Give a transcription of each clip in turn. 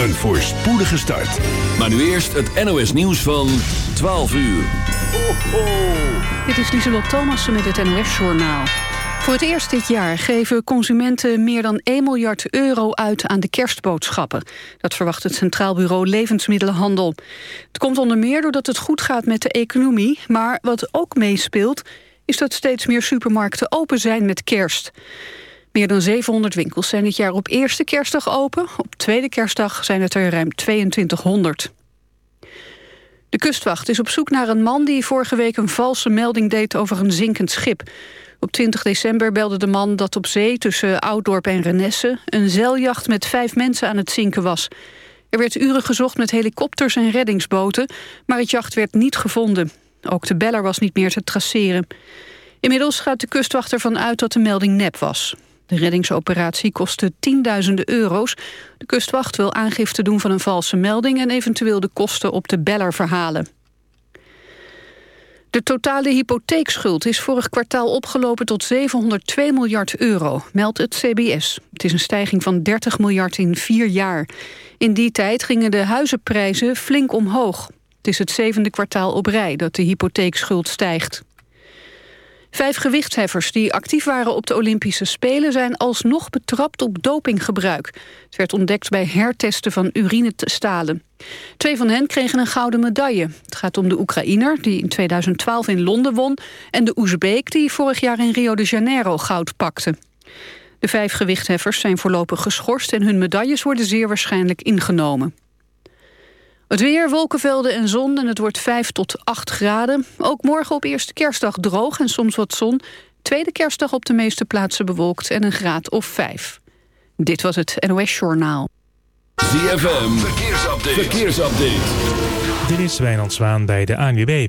Een voorspoedige start. Maar nu eerst het NOS nieuws van 12 uur. Ho, ho. Dit is Lieselot Thomassen met het NOS-journaal. Voor het eerst dit jaar geven consumenten meer dan 1 miljard euro uit aan de kerstboodschappen. Dat verwacht het Centraal Bureau Levensmiddelenhandel. Het komt onder meer doordat het goed gaat met de economie. Maar wat ook meespeelt, is dat steeds meer supermarkten open zijn met kerst. Meer dan 700 winkels zijn dit jaar op eerste kerstdag open. Op tweede kerstdag zijn het er ruim 2200. De kustwacht is op zoek naar een man die vorige week een valse melding deed over een zinkend schip. Op 20 december belde de man dat op zee tussen Ouddorp en Renesse... een zeiljacht met vijf mensen aan het zinken was. Er werd uren gezocht met helikopters en reddingsboten... maar het jacht werd niet gevonden. Ook de beller was niet meer te traceren. Inmiddels gaat de kustwacht ervan uit dat de melding nep was. De reddingsoperatie kostte tienduizenden euro's. De kustwacht wil aangifte doen van een valse melding... en eventueel de kosten op de beller verhalen. De totale hypotheekschuld is vorig kwartaal opgelopen tot 702 miljard euro, meldt het CBS. Het is een stijging van 30 miljard in vier jaar. In die tijd gingen de huizenprijzen flink omhoog. Het is het zevende kwartaal op rij dat de hypotheekschuld stijgt. Vijf gewichtheffers die actief waren op de Olympische Spelen... zijn alsnog betrapt op dopinggebruik. Het werd ontdekt bij hertesten van urinestalen. Twee van hen kregen een gouden medaille. Het gaat om de Oekraïner, die in 2012 in Londen won... en de Oezbeek, die vorig jaar in Rio de Janeiro goud pakte. De vijf gewichtheffers zijn voorlopig geschorst... en hun medailles worden zeer waarschijnlijk ingenomen. Het weer, wolkenvelden en zon en het wordt 5 tot 8 graden. Ook morgen op eerste kerstdag droog en soms wat zon. Tweede kerstdag op de meeste plaatsen bewolkt en een graad of 5. Dit was het NOS Journaal. ZFM, verkeersupdate. verkeersupdate. Dit is Wijnand Zwaan bij de ANWB.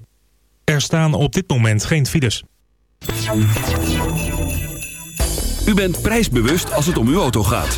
Er staan op dit moment geen files. U bent prijsbewust als het om uw auto gaat.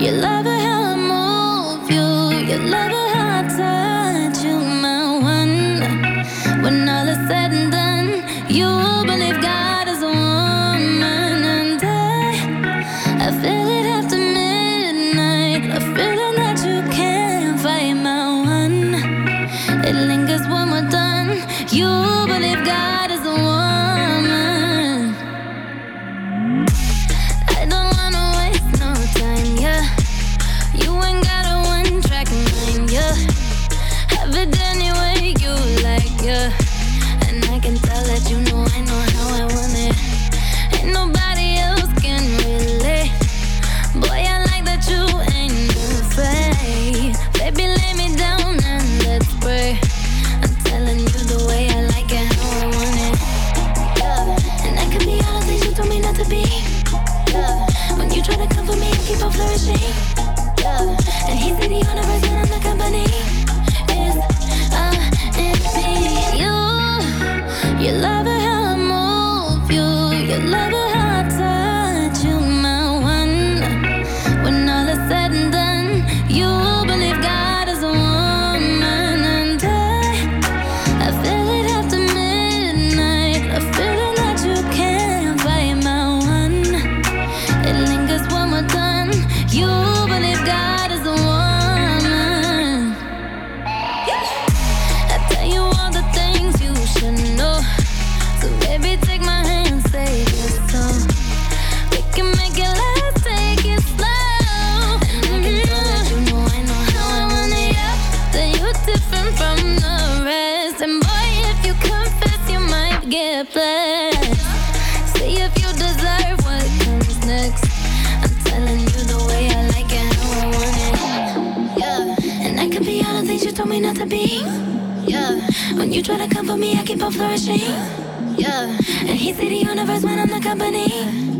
you love flourishing. Yeah. And he see the universe when I'm the company.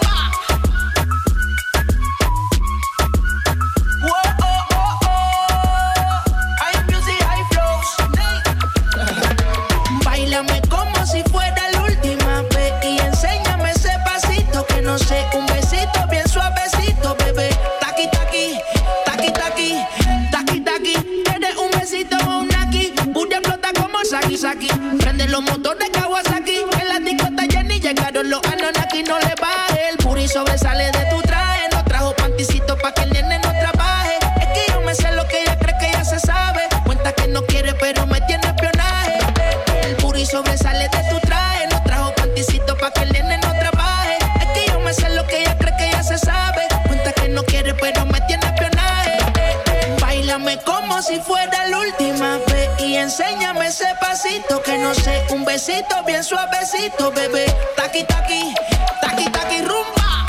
besito, bien suavecito, bebé. Taqui, taqui, taqui, taqui, rumba.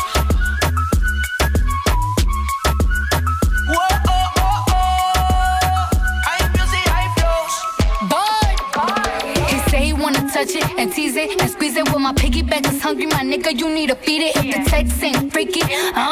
Oh, oh, oh. touch it and tease it and squeeze it. With my piggyback is hungry, my nigga, you need to feed it. If the text ain't freaky, I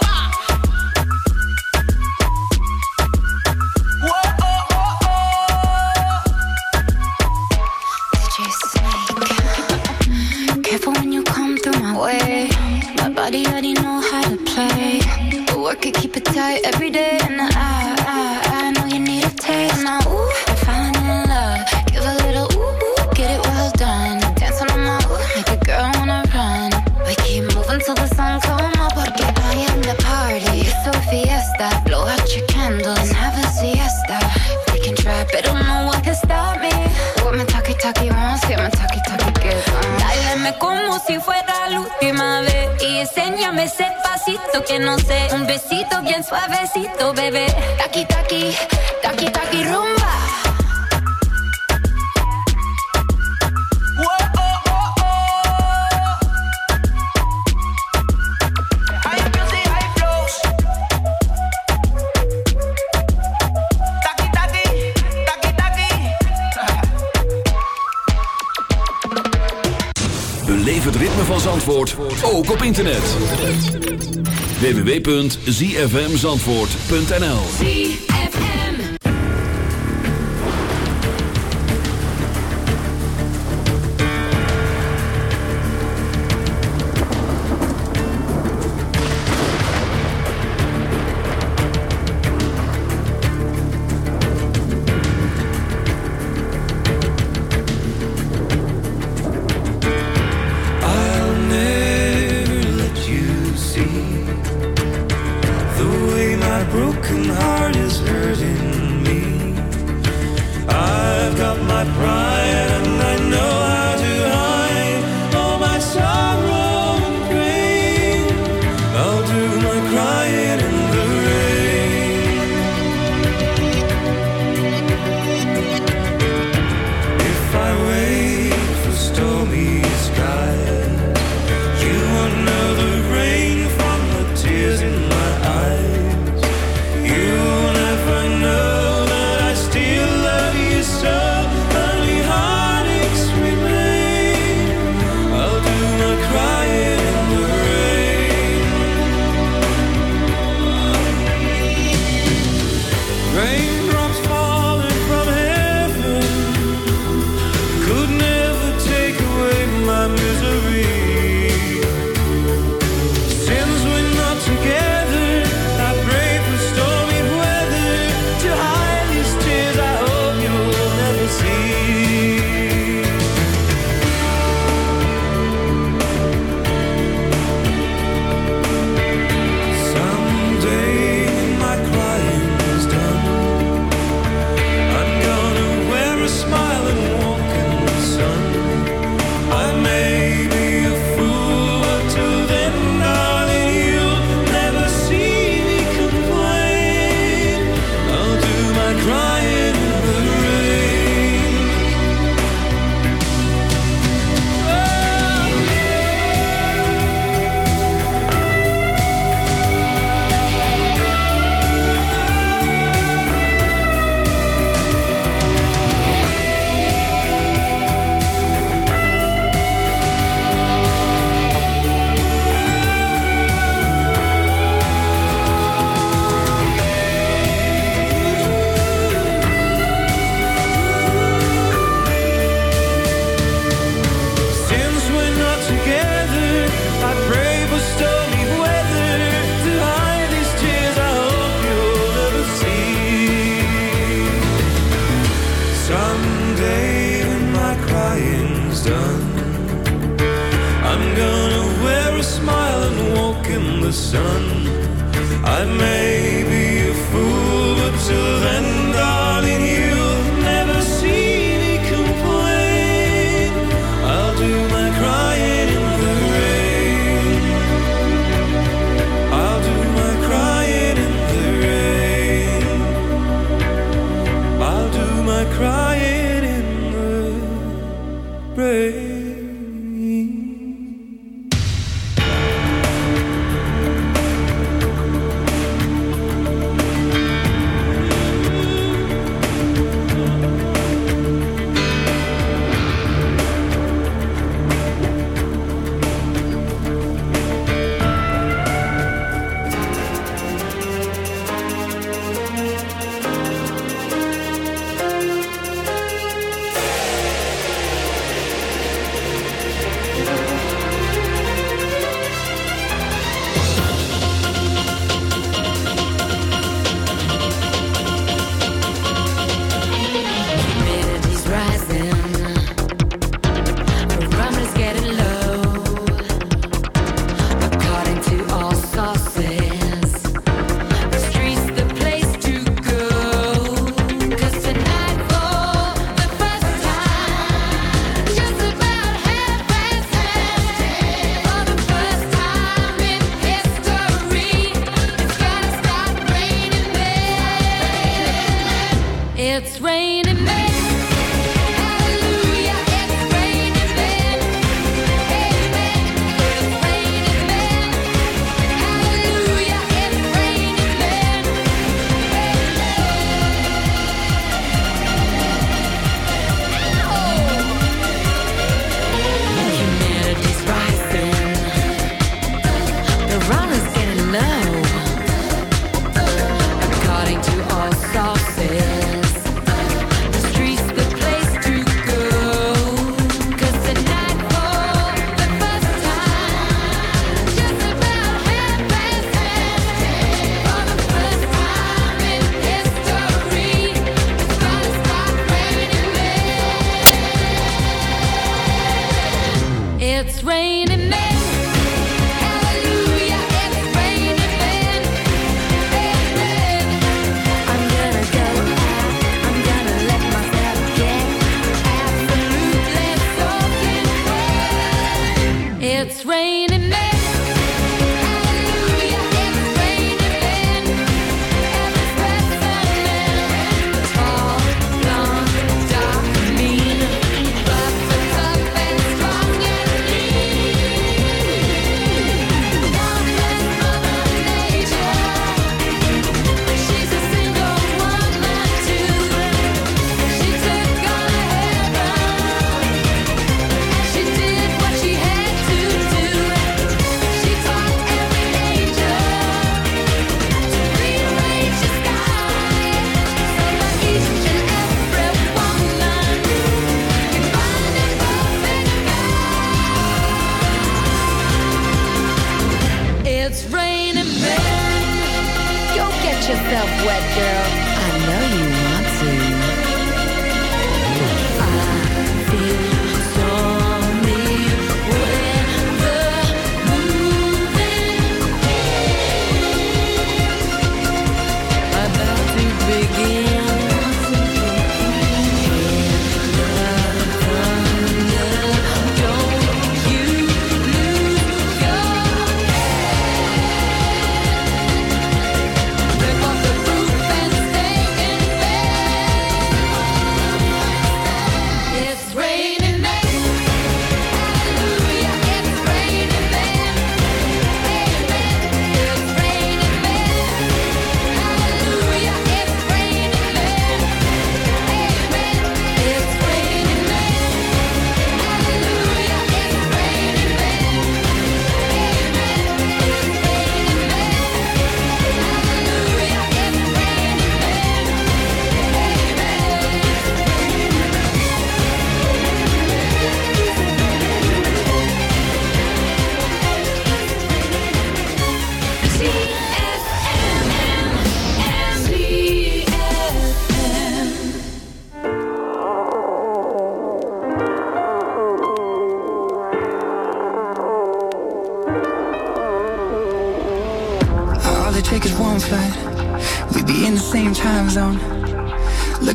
work it, keep it tight every day. besito que no sé, un besito bien suavecito, bebé. Taki taki, taki rumba. Het ritme van Zandvoort ook op internet www.zfmzandvoort.nl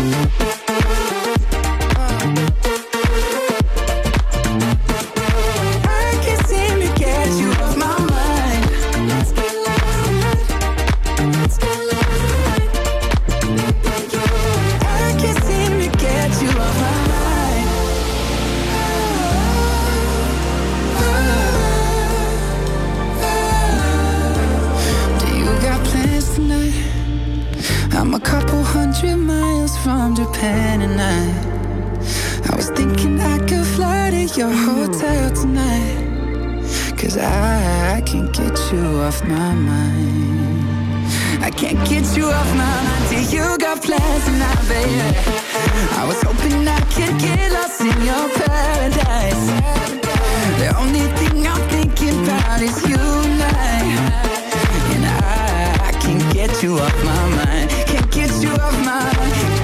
I you got plans tonight, baby. I was hoping I could get lost in your paradise. The only thing I'm thinking about is you and I. And I, I can't get you off my mind. Can't get you off my mind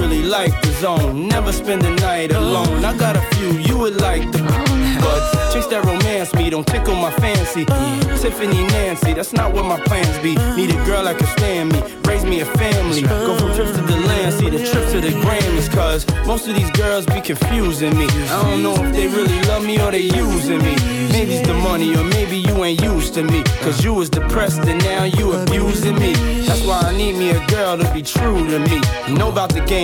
really like the zone. Never spend the night alone. I got a few you would like the but chicks that romance me don't tickle my fancy. Tiffany Nancy, that's not what my plans be. Need a girl that can stand me, raise me a family. Go from trips to the land, see the trips to the Grammys. Cause most of these girls be confusing me. I don't know if they really love me or they using me. Maybe it's the money or maybe you ain't used to me. Cause you was depressed and now you abusing me. That's why I need me a girl to be true to me. Know about the game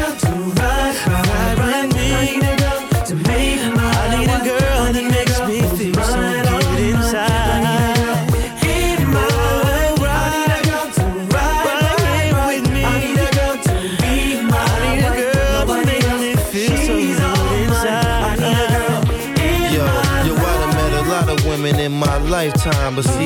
see,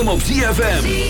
Hem op ZFM.